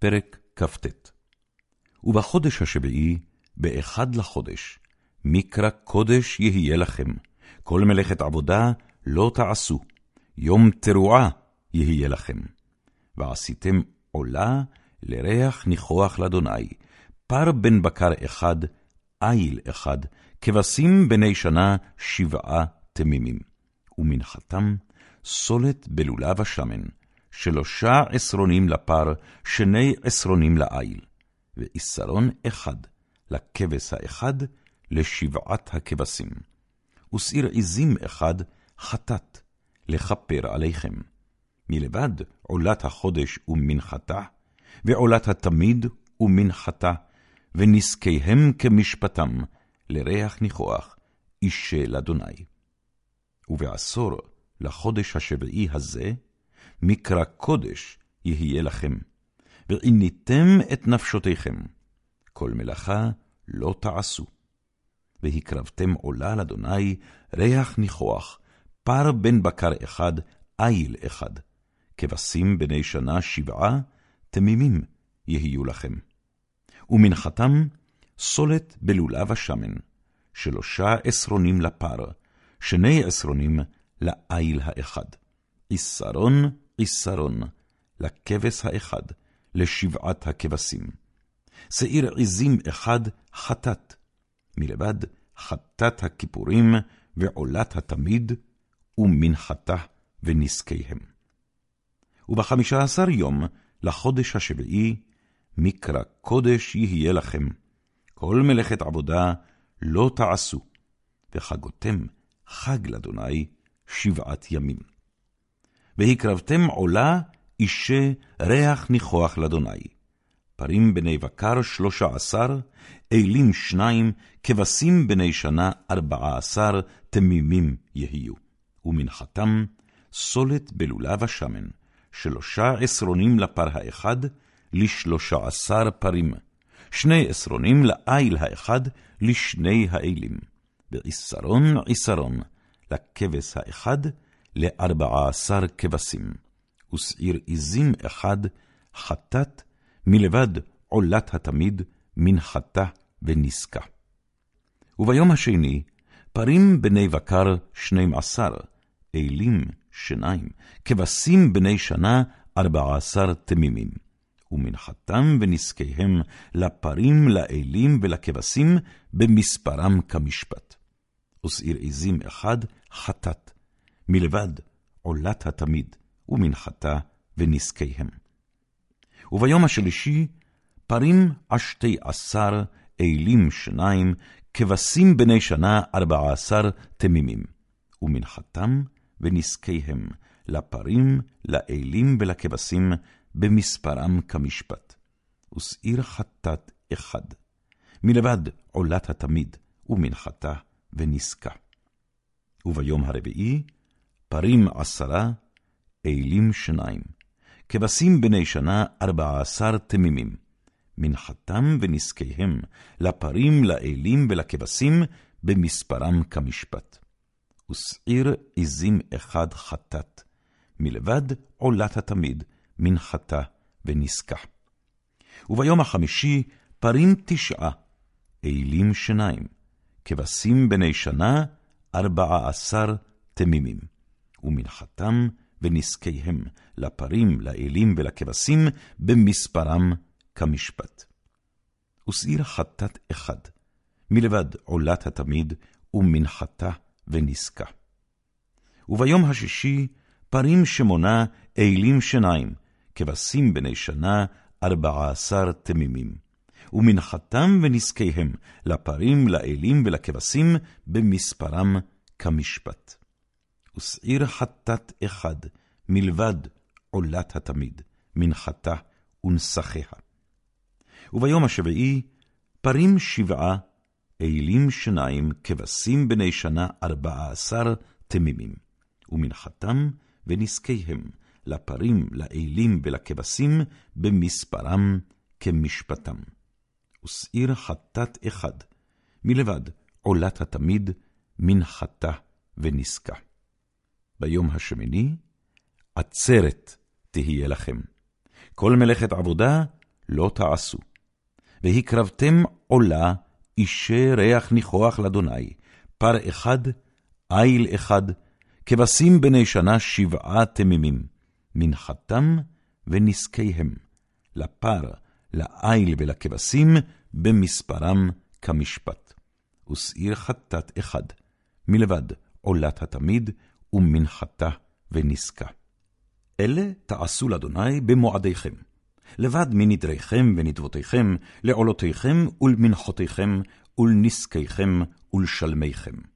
פרק כ"ט. ובחודש השביעי, באחד לחודש, מקרא קודש יהיה לכם, כל מלאכת עבודה לא תעשו, יום תרועה יהיה לכם. ועשיתם עולה לריח ניחוח לאדוני, פר בן בקר אחד, איל אחד, כבשים בני שנה שבעה תמימים. ומנחתם, סולת בלולב השמן, שלושה עשרונים לפר, שני עשרונים לאיל, ועשרון אחד לכבש האחד, לשבעת הכבשים. ושעיר עזים אחד, חטאת, לכפר עליכם. מלבד עולת החודש ומנחתה, ועולת התמיד ומנחתה, ונזקיהם כמשפטם, לריח ניחוח, אישה לאדוני. ובעשור לחודש השביעי הזה, מקרא קודש יהיה לכם, ועיניתם את נפשותיכם, כל מלאכה לא תעשו. והקרבתם עולה לאדוני ריח ניחוח, פר בן בקר אחד, איל אחד, כבשים בני שנה שבעה, תמימים יהיו לכם. ומנחתם, סולת בלולב השמן, שלושה עשרונים לפר, שני עשרונים לאיל האחד. עשרון עשרון, לכבש האחד, לשבעת הכבשים. שעיר עזים אחד חטאת, מלבד חטאת הכיפורים ועולת התמיד, ומנחתה ונזקיהם. ובחמישה עשר יום לחודש השביעי, מקרא קודש יהיה לכם. כל מלאכת עבודה לא תעשו, וחגותם חג לאדוני שבעת ימים. והקרבתם עולה אישה ריח ניחוח לאדוני. פרים בני בקר שלושה עשר, אלים שניים, כבשים בני שנה ארבעה עשר, תמימים יהיו. ומנחתם, סולת בלולב השמן, שלושה עשרונים לפר האחד, לשלושה עשר פרים, שני עשרונים לאיל האחד, לשני האלים, ועשרון עשרון, לכבש האחד, לארבעה עשר כבשים, ושעיר עזים אחד, חטאת, מלבד עולת התמיד, מנחתה ונזקה. וביום השני, פרים בני בקר שנים עשר, אלים שניים, כבשים בני שנה ארבע עשר תמימים. ומנחתם ונזקיהם לפרים, לאלים ולכבשים, במספרם כמשפט. ושעיר עזים אחד, חטאת, מלבד עולת התמיד, ומנחתה ונזקיהם. וביום השלישי, פרים עשתי עשר, אלים שניים, כבשים בני שנה ארבע עשר תמימים, ומנחתם ונזקיהם, לפרים, לאלים ולכבשים, במספרם כמשפט. ושעיר חטאת אחד, מלבד עולת התמיד, ומנחתה ונזקה. וביום הרביעי, פרים עשרה, אלים שניים, כבשים בני שנה ארבע עשר תמימים, מנחתם ונזקיהם, לפרים, לאלים ולכבשים, במספרם כמשפט. ושעיר עזים אחד חטאת, מלבד עולת התמיד, מנחתה ונזקה. וביום החמישי, פרים תשעה, אלים שניים, כבשים בני שנה, ארבעה עשר תמימים, ומנחתם ונזקיהם, לפרים, לאלים ולכבשים, במספרם כמשפט. ושעיר חטאת אחד, מלבד עולת התמיד, ומנחתה ונזקה. וביום השישי, פרים שמונה, אלים שניים, כבשים בני שנה, ארבעה עשר תמימים. ומנחתם ונזקיהם, לפרים, לאלים ולכבשים, במספרם כמשפט. ושעיר חטאת אחד, מלבד עולת התמיד, מנחתה ונסחיה. וביום השביעי, פרים שבעה, אלים שניים, כבשים בני שנה ארבעה עשר תמימים, ומנחתם ונזקיהם, לפרים, לאלים ולכבשים, במספרם כמשפטם. ושעיר חטאת אחד, מלבד עולת התמיד, מנחתה ונזקה. ביום השמיני, עצרת תהיה לכם. כל מלאכת עבודה לא תעשו. והקרבתם עולה, אישי ריח ניחוח לאדוני, פר אחד, איל אחד, כבשים בני שנה שבעה תמימים, מנחתם ונזקיהם, לפר, לאיל ולכבשים, במספרם כמשפט. ושעיר חטאת אחד, מלבד עולת התמיד, ומנחתה ונזקה. אלה תעשו לאדוני במועדיכם, לבד מנדריכם ונדבותיכם, לעולותיכם ולמנחותיכם, ולנזקיכם ולשלמיכם.